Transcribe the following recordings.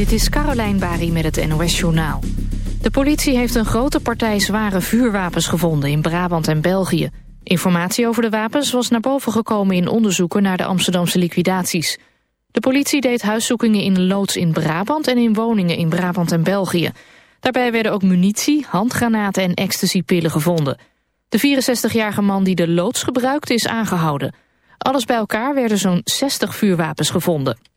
dit is Carolijn Bari met het NOS Journaal. De politie heeft een grote partij zware vuurwapens gevonden in Brabant en België. Informatie over de wapens was naar boven gekomen in onderzoeken naar de Amsterdamse liquidaties. De politie deed huiszoekingen in loods in Brabant en in woningen in Brabant en België. Daarbij werden ook munitie, handgranaten en ecstasypillen gevonden. De 64-jarige man die de loods gebruikte is aangehouden. Alles bij elkaar werden zo'n 60 vuurwapens gevonden.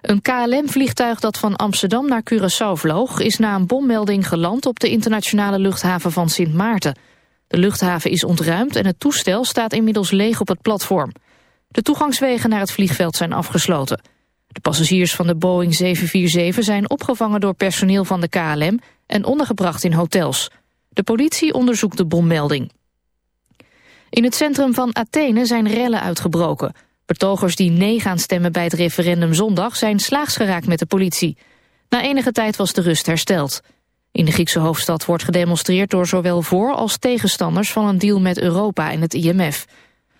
Een KLM-vliegtuig dat van Amsterdam naar Curaçao vloog... is na een bommelding geland op de internationale luchthaven van Sint Maarten. De luchthaven is ontruimd en het toestel staat inmiddels leeg op het platform. De toegangswegen naar het vliegveld zijn afgesloten. De passagiers van de Boeing 747 zijn opgevangen door personeel van de KLM... en ondergebracht in hotels. De politie onderzoekt de bommelding. In het centrum van Athene zijn rellen uitgebroken... Betogers die nee gaan stemmen bij het referendum zondag zijn slaags geraakt met de politie. Na enige tijd was de rust hersteld. In de Griekse hoofdstad wordt gedemonstreerd door zowel voor- als tegenstanders van een deal met Europa en het IMF.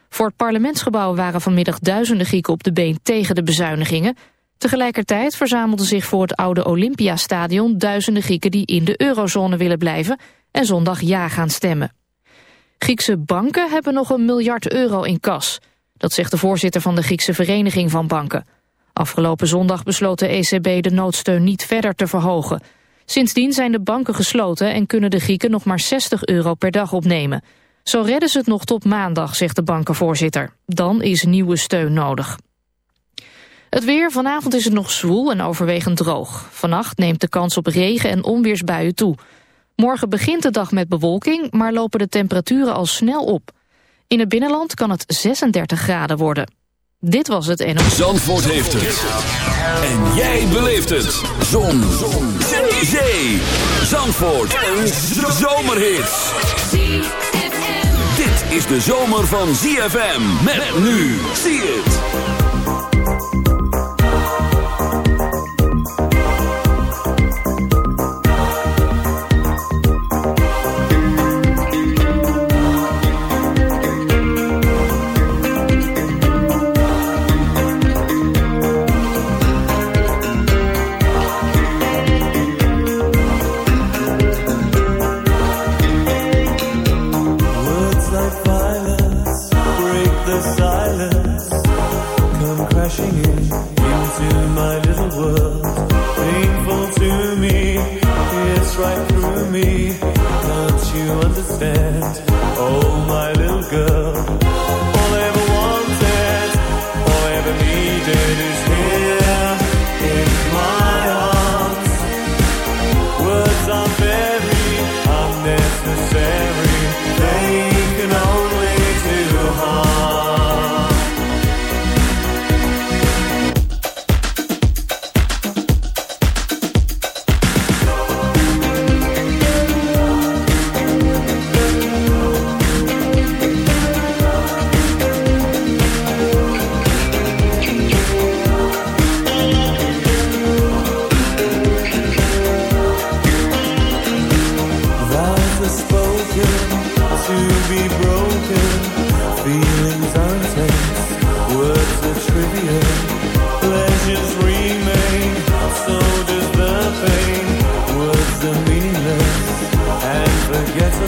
Voor het parlementsgebouw waren vanmiddag duizenden Grieken op de been tegen de bezuinigingen. Tegelijkertijd verzamelden zich voor het oude Olympiastadion duizenden Grieken die in de eurozone willen blijven en zondag ja gaan stemmen. Griekse banken hebben nog een miljard euro in kas. Dat zegt de voorzitter van de Griekse Vereniging van Banken. Afgelopen zondag besloot de ECB de noodsteun niet verder te verhogen. Sindsdien zijn de banken gesloten en kunnen de Grieken nog maar 60 euro per dag opnemen. Zo redden ze het nog tot maandag, zegt de bankenvoorzitter. Dan is nieuwe steun nodig. Het weer, vanavond is het nog zwoel en overwegend droog. Vannacht neemt de kans op regen en onweersbuien toe. Morgen begint de dag met bewolking, maar lopen de temperaturen al snel op. In het binnenland kan het 36 graden worden. Dit was het NO. Zandvoort heeft het. En jij beleeft het. Zon. Zon. Zee. Zandvoort. Een zomerhit. Dit is de zomer van ZFM. Met nu. Zie het.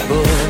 book.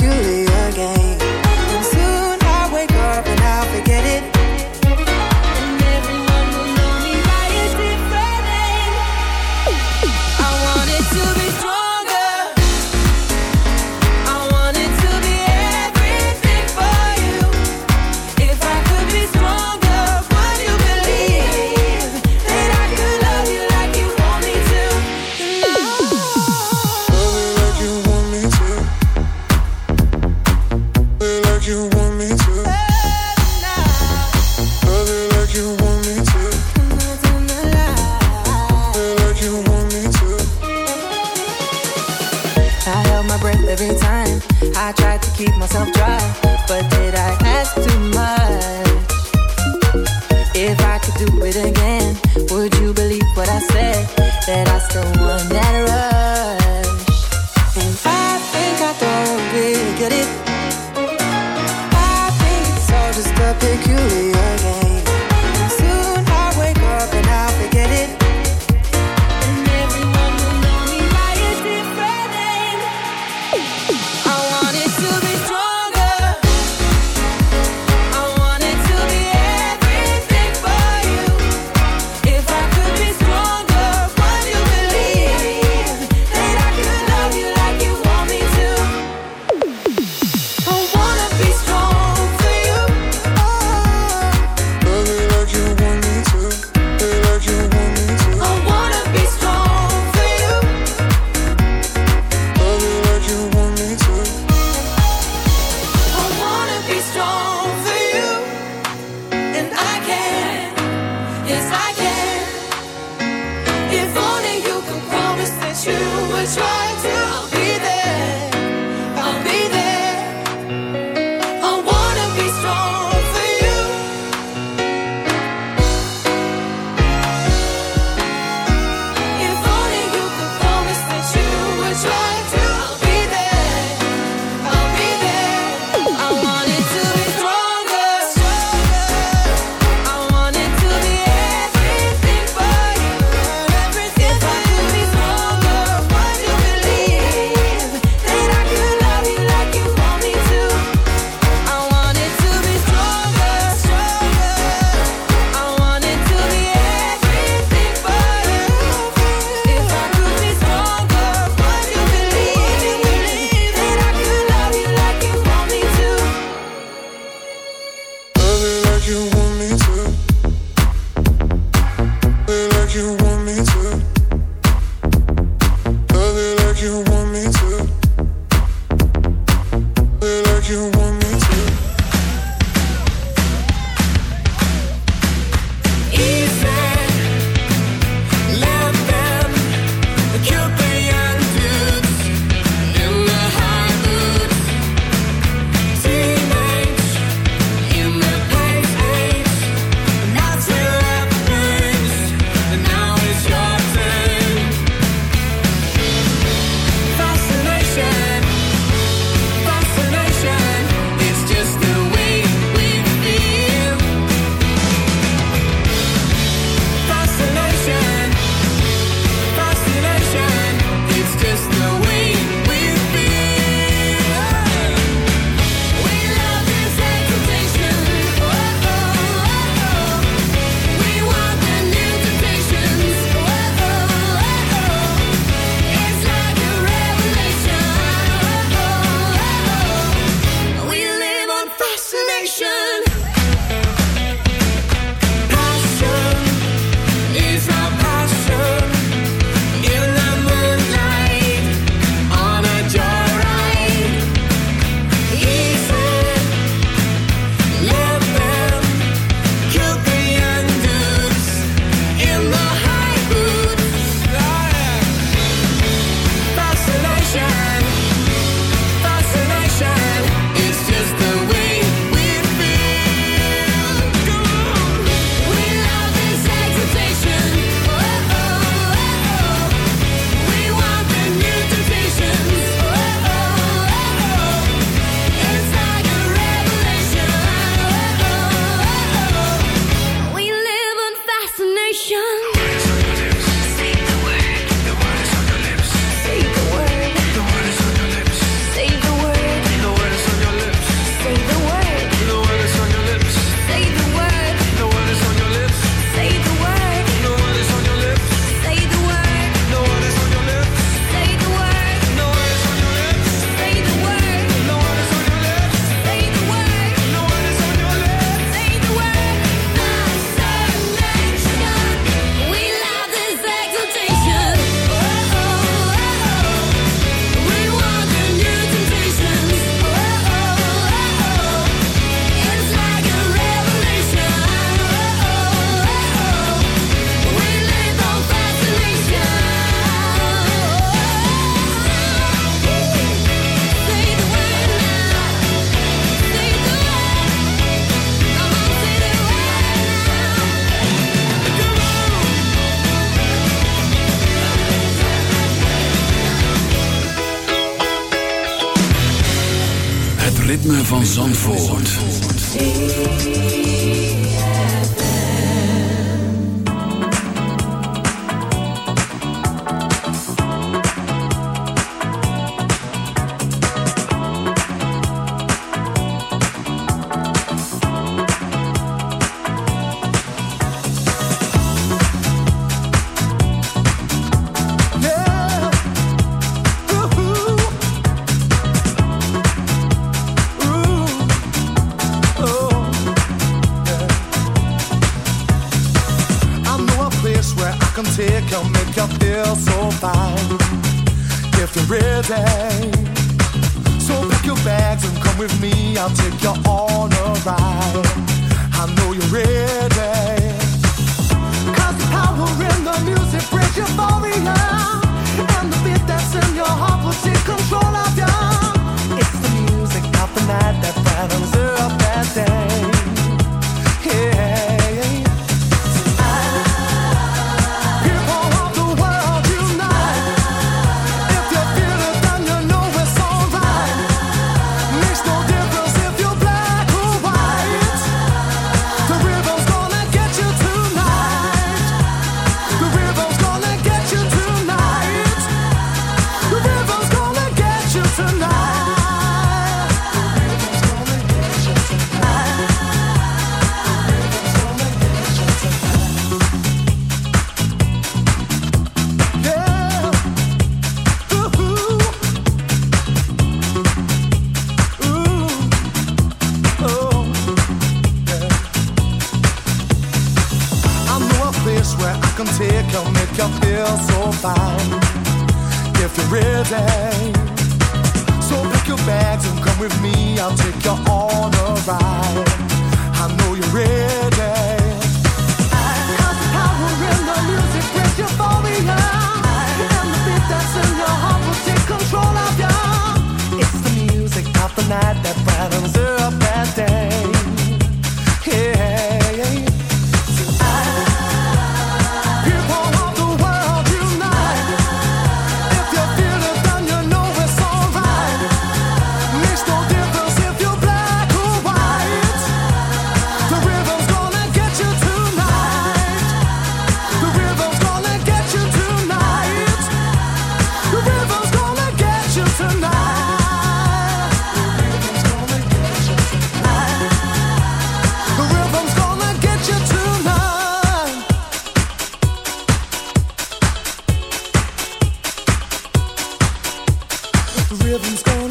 The rhythm's gonna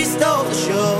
we stole the show.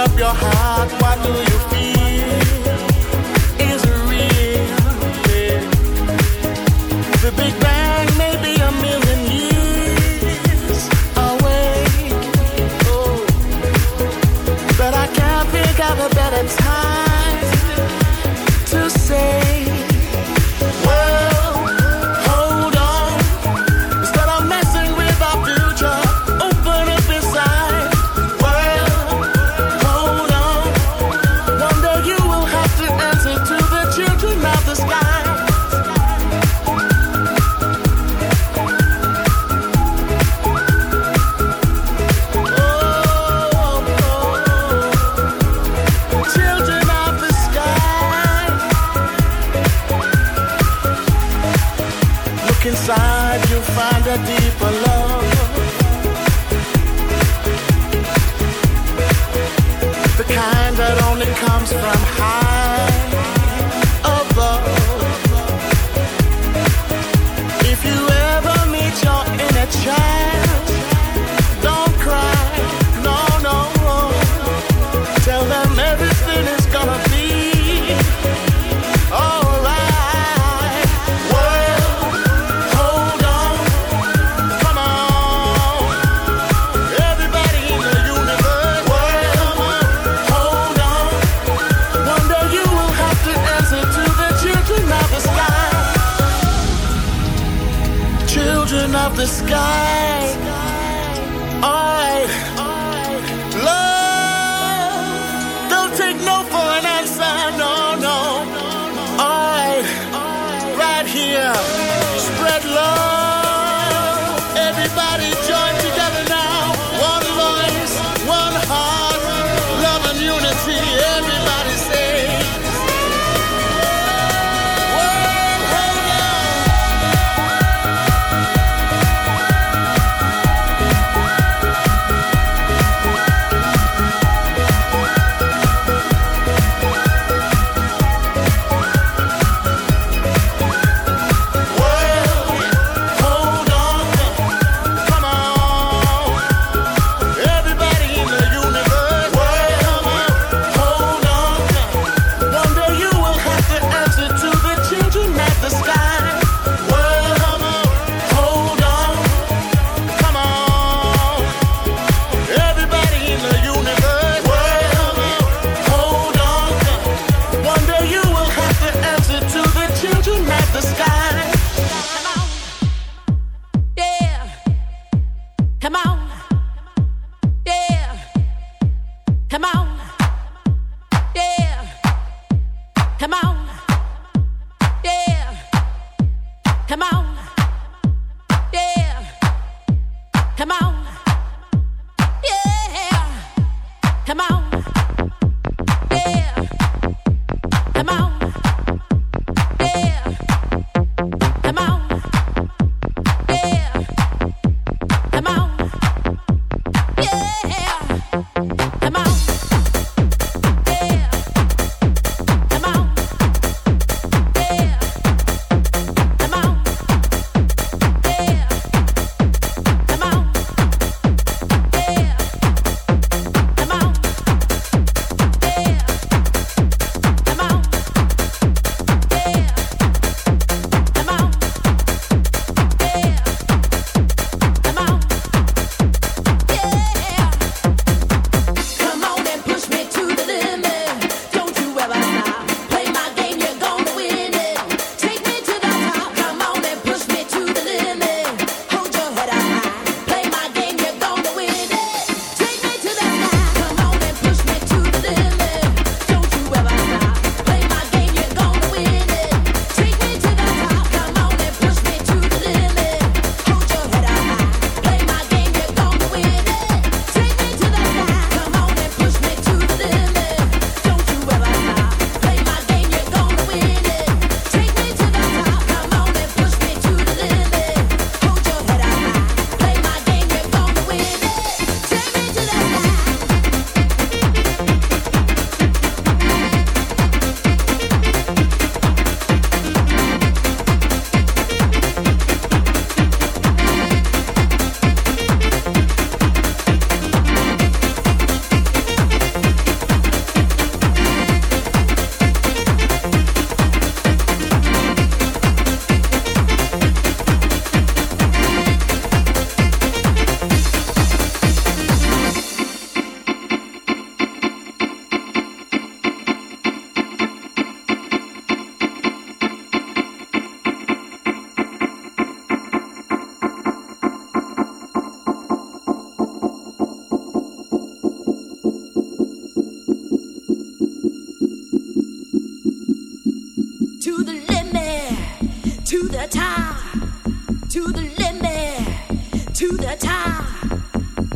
up your heart, what do you feel? Is it real? Yeah. The Big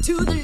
to the